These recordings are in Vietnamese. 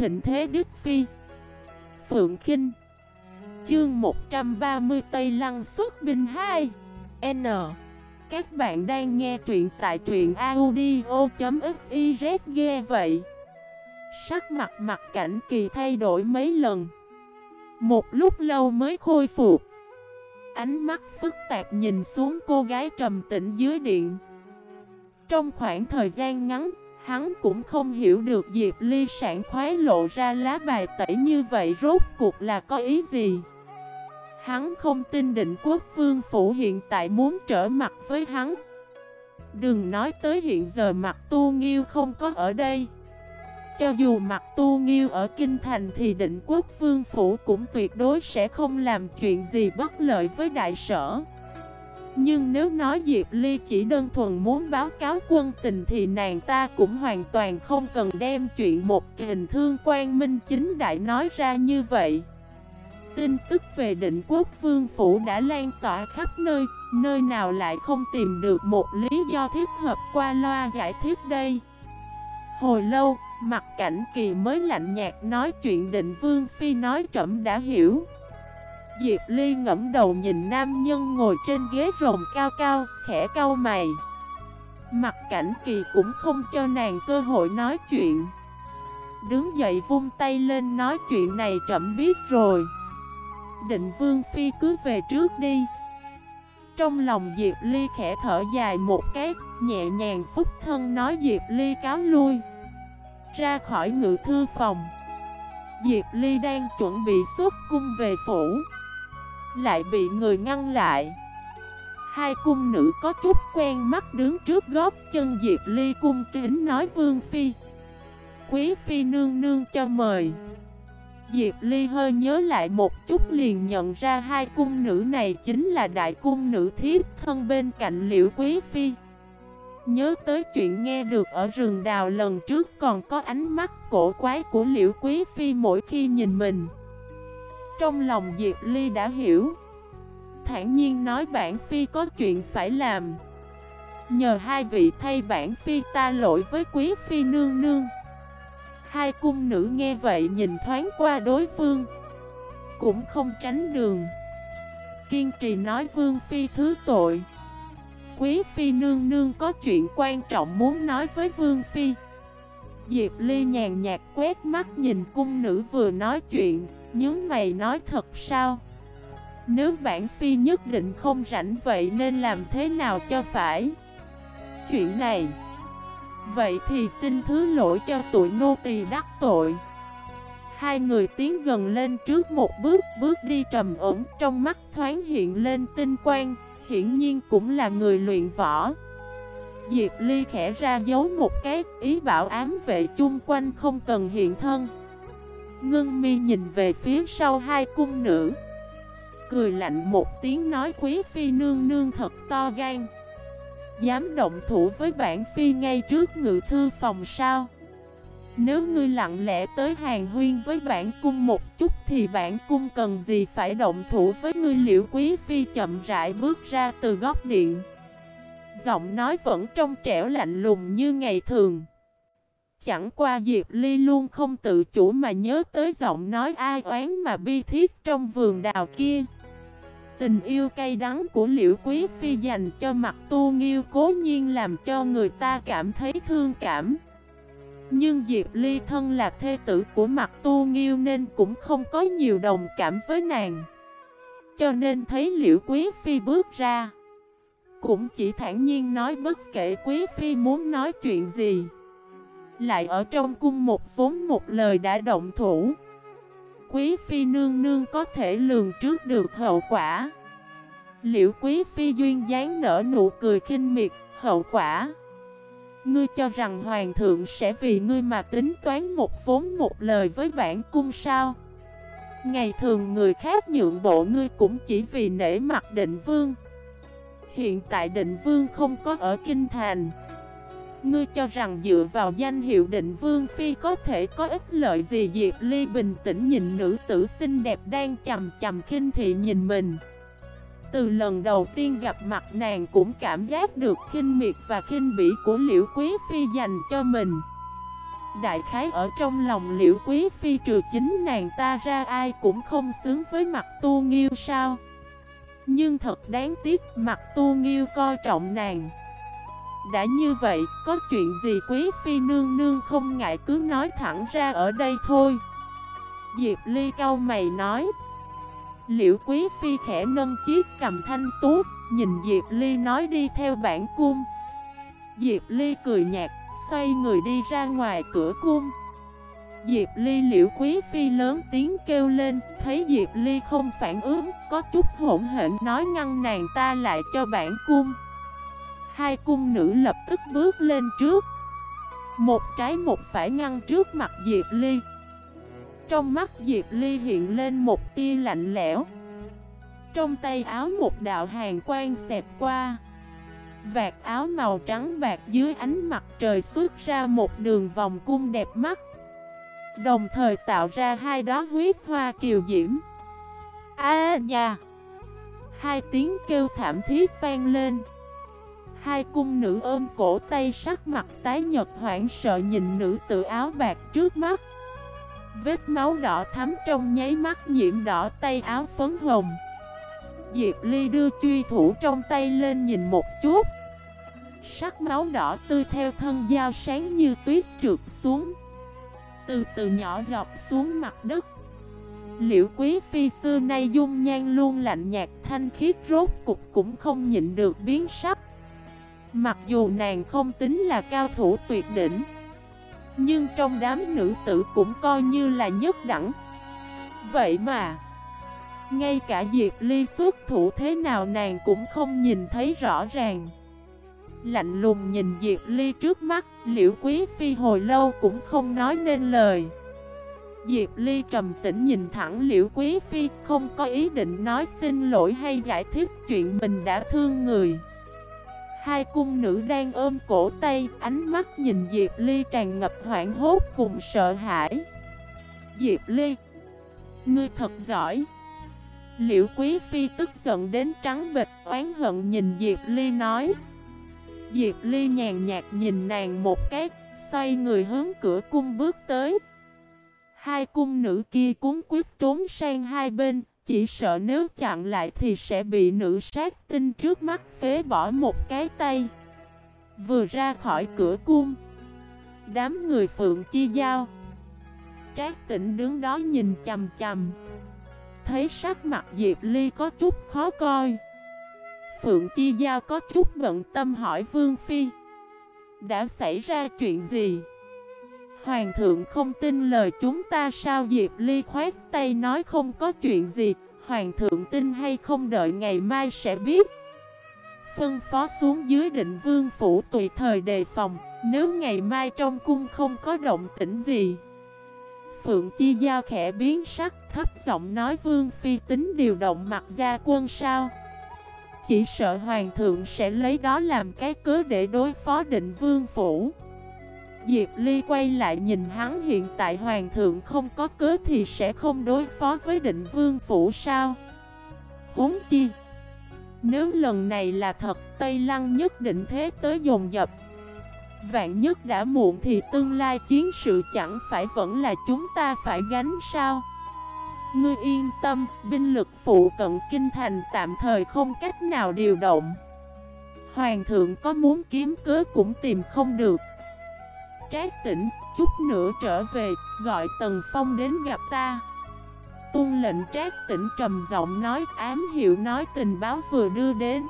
thịnh thế Đức Phi. Phượng Kinh. Chương 130 Tây Lăng xuất binh 2 N. Các bạn đang nghe truyện tại truyện audio.xyz ghê vậy. Sắc mặt mặt cảnh kỳ thay đổi mấy lần. Một lúc lâu mới khôi phục. Ánh mắt phức tạp nhìn xuống cô gái trầm tĩnh dưới điện. Trong khoảng thời gian ngắn Hắn cũng không hiểu được Diệp Ly sản khoái lộ ra lá bài tẩy như vậy rốt cuộc là có ý gì. Hắn không tin định quốc vương phủ hiện tại muốn trở mặt với hắn. Đừng nói tới hiện giờ mặt tu nghiêu không có ở đây. Cho dù mặt tu nghiêu ở Kinh Thành thì định quốc vương phủ cũng tuyệt đối sẽ không làm chuyện gì bất lợi với đại sở. Nhưng nếu nói Diệp Ly chỉ đơn thuần muốn báo cáo quân tình thì nàng ta cũng hoàn toàn không cần đem chuyện một hình thương quan minh chính đại nói ra như vậy Tin tức về định quốc vương phủ đã lan tỏa khắp nơi, nơi nào lại không tìm được một lý do thích hợp qua loa giải thích đây. Hồi lâu, mặt cảnh kỳ mới lạnh nhạt nói chuyện định vương phi nói trẫm đã hiểu. Diệp Ly ngẫm đầu nhìn nam nhân ngồi trên ghế rồng cao cao, khẽ cau mày. Mặt cảnh kỳ cũng không cho nàng cơ hội nói chuyện. Đứng dậy vung tay lên nói chuyện này trẫm biết rồi. Định Vương Phi cứ về trước đi Trong lòng Diệp Ly khẽ thở dài một cái Nhẹ nhàng phúc thân nói Diệp Ly cáo lui Ra khỏi ngự thư phòng Diệp Ly đang chuẩn bị xuất cung về phủ lại bị người ngăn lại Hai cung nữ có chút quen mắt đứng trước gót chân Diệp Ly cung kính nói Vương Phi Quý Phi nương nương cho mời Diệp Ly hơi nhớ lại một chút liền nhận ra hai cung nữ này chính là đại cung nữ thiếp thân bên cạnh liễu quý phi. Nhớ tới chuyện nghe được ở rừng đào lần trước còn có ánh mắt cổ quái của liễu quý phi mỗi khi nhìn mình. Trong lòng Diệp Ly đã hiểu. Thản nhiên nói bản phi có chuyện phải làm. Nhờ hai vị thay bản phi ta lỗi với quý phi nương nương. Hai cung nữ nghe vậy nhìn thoáng qua đối phương Cũng không tránh đường Kiên trì nói Vương Phi thứ tội Quý Phi nương nương có chuyện quan trọng muốn nói với Vương Phi Diệp Ly nhàn nhạt quét mắt nhìn cung nữ vừa nói chuyện Nhớ mày nói thật sao? Nếu bản Phi nhất định không rảnh vậy nên làm thế nào cho phải? Chuyện này. Vậy thì xin thứ lỗi cho tụi nô tỳ đắc tội. Hai người tiến gần lên trước một bước Bước đi trầm ổn, Trong mắt thoáng hiện lên tinh quang, Hiển nhiên cũng là người luyện võ. Diệp Ly khẽ ra dấu một cái, Ý bảo ám vệ chung quanh không cần hiện thân. Ngưng mi nhìn về phía sau hai cung nữ. Cười lạnh một tiếng nói, quý phi nương nương thật to gan. Dám động thủ với bản phi ngay trước ngự thư phòng sao? Nếu ngươi lặng lẽ tới hàng huyên với bản cung một chút Thì bản cung cần gì phải động thủ với ngươi? Liễu quý phi chậm rãi bước ra từ góc điện. Giọng nói vẫn trong trẻo lạnh lùng như ngày thường. Chẳng qua Diệp Ly luôn không tự chủ mà nhớ tới giọng nói ai oán mà bi thiết trong vườn đào kia Tình yêu cay đắng của Liễu Quý Phi dành cho mặt tu nghiêu cố nhiên làm cho người ta cảm thấy thương cảm. Nhưng Diệp Ly thân là thê tử của mặt tu nghiêu nên cũng không có nhiều đồng cảm với nàng. Cho nên thấy Liễu Quý Phi bước ra. Cũng chỉ thản nhiên nói bất kể Quý Phi muốn nói chuyện gì. Lại ở trong cung một vốn một lời đã động thủ. Quý phi nương nương có thể lường trước được hậu quả. Liễu quý phi duyên dáng nở nụ cười khinh miệt, Hậu quả. Ngươi cho rằng hoàng thượng sẽ vì ngươi mà tính toán một vốn một lời với bản cung sao? Ngày thường người khác nhượng bộ ngươi cũng chỉ vì nể mặt định vương. Hiện tại định vương không có ở kinh thành. Ngươi cho rằng dựa vào danh hiệu định vương phi có thể có ích lợi gì? Diệp Ly bình tĩnh nhìn nữ tử xinh đẹp đang chầm chầm khinh thị nhìn mình. Từ lần đầu tiên gặp mặt, nàng cũng cảm giác được khinh miệt và khinh bỉ của liễu quý phi dành cho mình. Đại khái ở trong lòng liễu quý phi trừ chính nàng ta ra, ai cũng không xứng với mặt tu nghiêu sao? Nhưng thật đáng tiếc, mặt tu nghiêu coi trọng nàng. Đã như vậy, có chuyện gì quý phi nương nương không ngại cứ nói thẳng ra ở đây thôi. Diệp Ly cau mày nói. Liễu quý phi khẽ nâng chiếc cầm thanh tú Nhìn Diệp Ly nói đi theo bản cung. Diệp Ly cười nhạt Xoay người đi ra ngoài cửa cung. Diệp Ly liễu quý phi lớn tiếng kêu lên Thấy Diệp Ly không phản ứng Có chút hỗn hển nói ngăn nàng ta lại cho bản cung. Hai cung nữ lập tức bước lên trước. Một trái một phải ngăn trước mặt Diệp Ly. Trong mắt Diệp Ly hiện lên một tia lạnh lẽo. Trong tay áo một đạo hàng quang xẹp qua. Vạt áo màu trắng bạc dưới ánh mặt trời xuất ra một đường vòng cung đẹp mắt. Đồng thời tạo ra hai đó huyết hoa kiều diễm. A à, nha Hai tiếng kêu thảm thiết vang lên. Hai cung nữ ôm cổ tay sắc mặt tái nhật hoảng sợ nhìn nữ tự áo bạc trước mắt. Vết máu đỏ thắm trong nháy mắt nhiễm đỏ tay áo phấn hồng. Diệp Ly đưa truy thủ trong tay lên nhìn một chút. Sắc máu đỏ tươi theo thân dao sáng như tuyết trượt xuống. Từ từ nhỏ dọc xuống mặt đất. Liễu quý phi xưa nay dung nhan luôn lạnh nhạt thanh khiết rốt cục cũng không nhịn được biến sắc. Mặc dù nàng không tính là cao thủ tuyệt đỉnh, Nhưng trong đám nữ tử cũng coi như là nhất đẳng. Vậy mà, Ngay cả Diệp Ly xuất thủ thế nào nàng cũng không nhìn thấy rõ ràng. Lạnh lùng nhìn Diệp Ly trước mắt, Liễu Quý Phi hồi lâu cũng không nói nên lời. Diệp Ly trầm tĩnh nhìn thẳng Liễu Quý Phi, Không có ý định nói xin lỗi hay giải thích chuyện mình đã thương người. Hai cung nữ đang ôm cổ tay Ánh mắt nhìn Diệp Ly tràn ngập hoảng hốt cùng sợ hãi. Diệp Ly Ngươi thật giỏi. Liễu Quý Phi tức giận đến trắng bịch oán hận nhìn Diệp Ly nói. Diệp Ly nhàn nhạt nhìn nàng một cái, xoay người hướng cửa cung bước tới. Hai cung nữ kia cuốn quyết trốn sang hai bên, chỉ sợ nếu chặn lại thì sẽ bị nữ sát tinh trước mắt phế bỏ một cái tay. Vừa ra khỏi cửa cung, đám người phượng chi giao. Trác tỉnh đứng đó nhìn chầm chầm. Thấy sắc mặt Diệp Ly có chút khó coi. Phượng Chi Giao có chút bận tâm hỏi Vương Phi Đã xảy ra chuyện gì? Hoàng thượng không tin lời chúng ta sao Diệp Ly khoát tay nói không có chuyện gì. Hoàng thượng tin hay không đợi ngày mai sẽ biết. Phân phó xuống dưới định vương phủ tùy thời đề phòng. Nếu ngày mai trong cung không có động tĩnh gì, Phượng Chi Giao khẽ biến sắc, thấp giọng nói Vương Phi tính điều động mặt gia quân sao? Chỉ sợ hoàng thượng sẽ lấy đó làm cái cớ để đối phó định vương phủ. Diệp Ly quay lại nhìn hắn hiện tại hoàng thượng không có cớ thì sẽ không đối phó với định vương phủ sao? Huống chi Nếu lần này là thật Tây Lăng nhất định thế tới dồn dập. Vạn nhất đã muộn thì tương lai chiến sự chẳng phải vẫn là chúng ta phải gánh sao? Ngươi yên tâm, binh lực phụ cận kinh thành tạm thời không cách nào điều động. Hoàng thượng có muốn kiếm cớ cũng tìm không được. Trác tỉnh, chút nữa trở về, gọi Tần Phong đến gặp ta. Tuân lệnh trác tỉnh trầm giọng nói ám hiệu nói tình báo vừa đưa đến.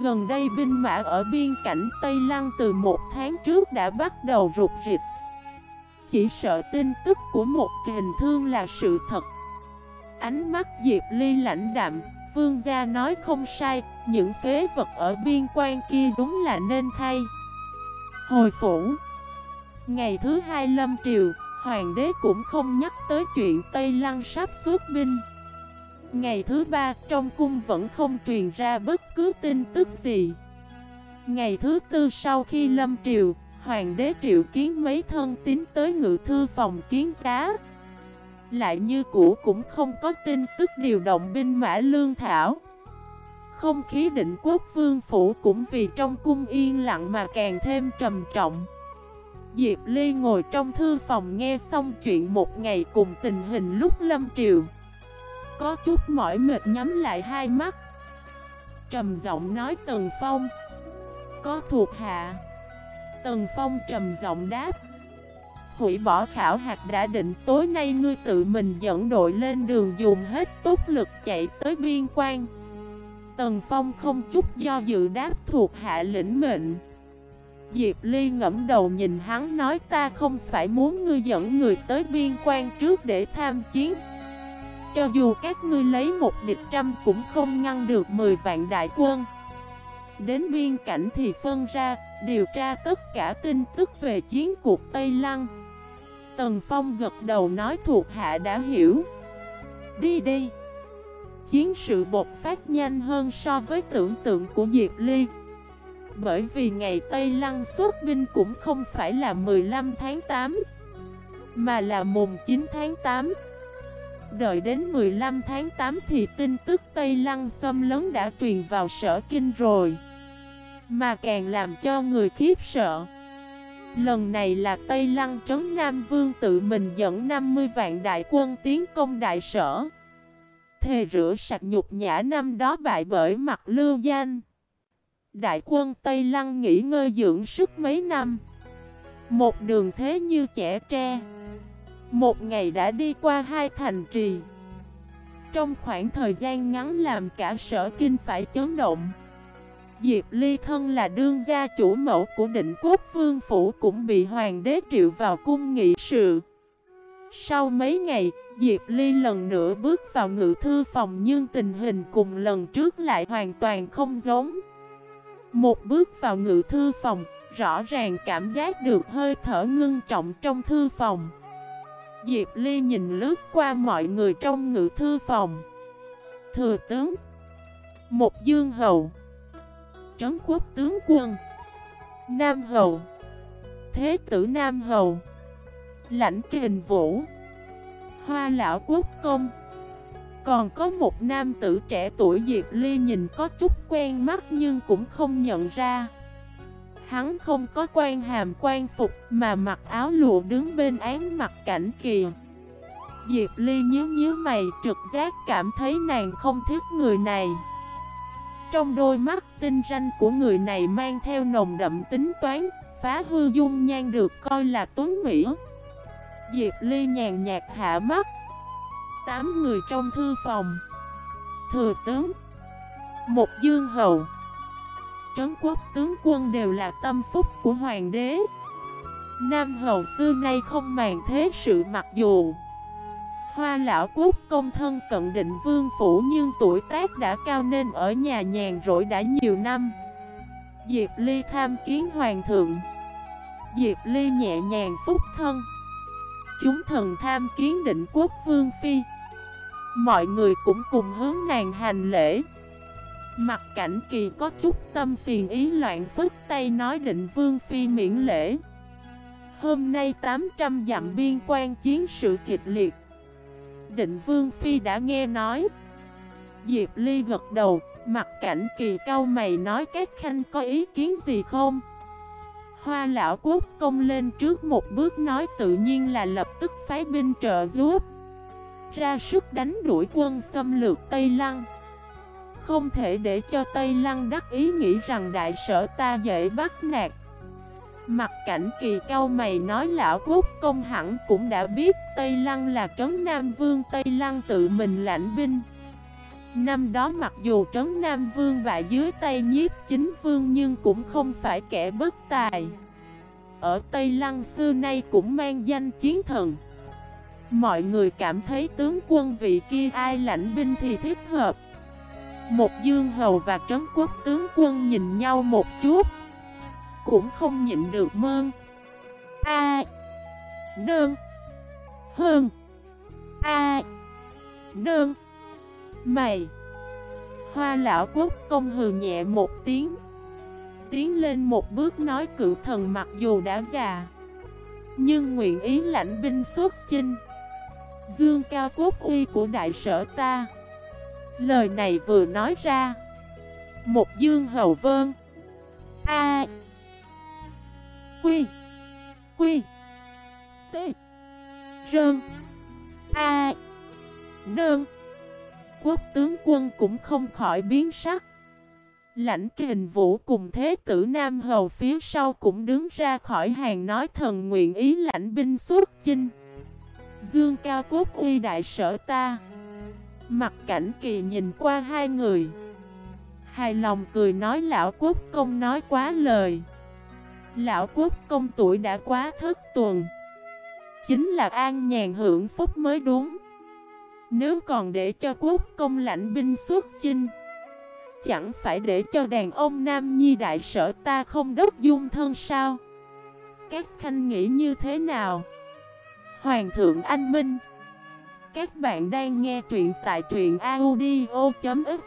Gần đây binh mã ở biên cảnh Tây Lăng từ một tháng trước đã bắt đầu rụt rịch. Chỉ sợ tin tức của một kình thương là sự thật. Ánh mắt Diệp Ly lãnh đạm, Vương gia nói không sai, những phế vật ở biên quan kia đúng là nên thay. Hồi phủ Ngày thứ hai lâm triều, hoàng đế cũng không nhắc tới chuyện Tây Lăng sắp xuất binh. Ngày thứ ba, trong cung vẫn không truyền ra bất cứ tin tức gì. Ngày thứ tư sau khi lâm triều, hoàng đế triệu kiến mấy thân tín tới ngự thư phòng kiến giá. Lại như cũ cũng không có tin tức điều động binh mã lương thảo Không khí định quốc vương phủ cũng vì trong cung yên lặng mà càng thêm trầm trọng Diệp Ly ngồi trong thư phòng nghe xong chuyện một ngày cùng tình hình lúc lâm triều. Có chút mỏi mệt nhắm lại hai mắt. Trầm giọng nói, Tần Phong, Có thuộc hạ? Tần Phong trầm giọng đáp, Hủy bỏ khảo hạt đã định, tối nay ngươi tự mình dẫn đội lên đường dùng hết tốt lực chạy tới biên quan. Tần Phong không chút do dự đáp, thuộc hạ lĩnh mệnh. Diệp Ly ngẫm đầu nhìn hắn nói ta không phải muốn ngươi dẫn người tới biên quan trước để tham chiến. Cho dù các ngươi lấy một địch trăm cũng không ngăn được 10 vạn đại quân. Đến biên cảnh thì phân ra, điều tra tất cả tin tức về chiến cuộc Tây Lăng. Tần Phong gật đầu nói thuộc hạ đã hiểu. Đi đi. Chiến sự bột phát nhanh hơn so với tưởng tượng của Diệp Ly. Bởi vì ngày Tây Lăng xuất binh cũng không phải là 15 tháng 8 Mà là mùng 9 tháng 8 Đợi đến 15 tháng 8 thì tin tức Tây Lăng xâm lấn đã truyền vào sở kinh rồi, Mà càng làm cho người khiếp sợ. Lần này là Tây Lăng Trấn Nam Vương tự mình dẫn 50 vạn đại quân tiến công đại sở. Thề rửa sạch nhục nhã năm đó bại bởi mặt lưu danh. Đại quân Tây Lăng nghỉ ngơi dưỡng sức mấy năm Một đường thế như trẻ tre Một ngày đã đi qua hai thành trì Trong khoảng thời gian ngắn làm cả sở kinh phải chấn động Diệp Ly thân là đương gia chủ mẫu của định quốc vương phủ cũng bị hoàng đế triệu vào cung nghị sự. Sau mấy ngày, Diệp Ly lần nữa bước vào ngự thư phòng nhưng tình hình cùng lần trước lại hoàn toàn không giống. Một bước vào ngự thư phòng, rõ ràng cảm giác được hơi thở ngưng trọng trong thư phòng. Diệp Ly nhìn lướt qua mọi người trong ngự thư phòng. Thừa tướng Một dương hầu. Trấn quốc tướng quân Nam Hầu. Thế tử Nam Hầu. Lãnh kình vũ. Hoa lão quốc công. Còn có một nam tử trẻ tuổi Diệp Ly nhìn có chút quen mắt nhưng cũng không nhận ra Hắn không có quan hàm quan phục mà mặc áo lụa đứng bên án mặt cảnh kìa Diệp Ly nhíu nhíu mày trực giác cảm thấy nàng không thích người này trong đôi mắt tinh ranh của người này mang theo nồng đậm tính toán, phá hư dung nhan được coi là tuấn mỹ. Diệp Ly nhàn nhạt hạ mắt. Tám người trong thư phòng. Thừa tướng. Một dương hầu. Trấn quốc tướng quân đều là tâm phúc của hoàng đế. Nam hầu xưa nay không màng thế sự mặc dù Hoa lão quốc công thân cận định vương phủ nhưng tuổi tác đã cao nên ở nhà nhàn rỗi đã nhiều năm. Diệp Ly tham kiến hoàng thượng. Diệp Ly nhẹ nhàng phúc thân. Chúng thần tham kiến định quốc vương phi. Mọi người cũng cùng hướng nàng hành lễ. Mặt cảnh kỳ có chút tâm phiền ý loạn phức tay nói định vương phi miễn lễ. Hôm nay 800 dặm biên quan chiến sự kịch liệt định Vương Phi đã nghe nói Diệp Ly gật đầu, mặt cảnh kỳ cao mày nói các khanh có ý kiến gì không? Hoa lão quốc công lên trước một bước nói tự nhiên là lập tức phái binh trợ giúp ra sức đánh đuổi quân xâm lược Tây Lăng. Không thể để cho Tây Lăng đắc ý nghĩ rằng đại sở ta dễ bắt nạt. Mặt cảnh kỳ cao mày nói lão quốc công hẳn cũng đã biết Tây Lăng là trấn Nam Vương, Tây Lăng tự mình lãnh binh. Năm đó mặc dù trấn Nam Vương bại dưới tay nhiếp chính vương nhưng cũng không phải kẻ bất tài. Ở Tây Lăng xưa nay cũng mang danh chiến thần. Mọi người cảm thấy tướng quân vị kia ai lãnh binh thì thích hợp. Một dương hầu và trấn quốc tướng quân nhìn nhau một chút. Cũng không nhịn được mơn. A. À, Nơn Hơn A. Nơn Mày. Hoa lão quốc công hừ nhẹ một tiếng. Tiến lên một bước nói cựu thần mặc dù đã già Nhưng nguyện ý lãnh binh xuất chinh. Dương cao quốc uy của đại sở ta. Lời này vừa nói ra, Một dương hầu vơn A, Quy Quy T Rơn. A, Nơn. Quốc tướng quân cũng không khỏi biến sắc. Lãnh kình vũ cùng thế tử Nam Hầu phía sau cũng đứng ra khỏi hàng nói thần nguyện ý lãnh binh suốt chinh. Dương cao quốc uy đại sở ta. Mặt cảnh kỳ nhìn qua hai người. Hài lòng cười nói, lão quốc công nói quá lời. Lão quốc công tuổi đã quá thất tuần. Chính là an nhàn hưởng phúc mới đúng. Nếu còn để cho quốc công lãnh binh xuất chinh, Chẳng phải để cho đàn ông nam nhi đại sở ta không đất dung thân sao? Các khanh nghĩ như thế nào? Hoàng thượng anh minh. Các bạn đang nghe truyện tại truyện audio.fif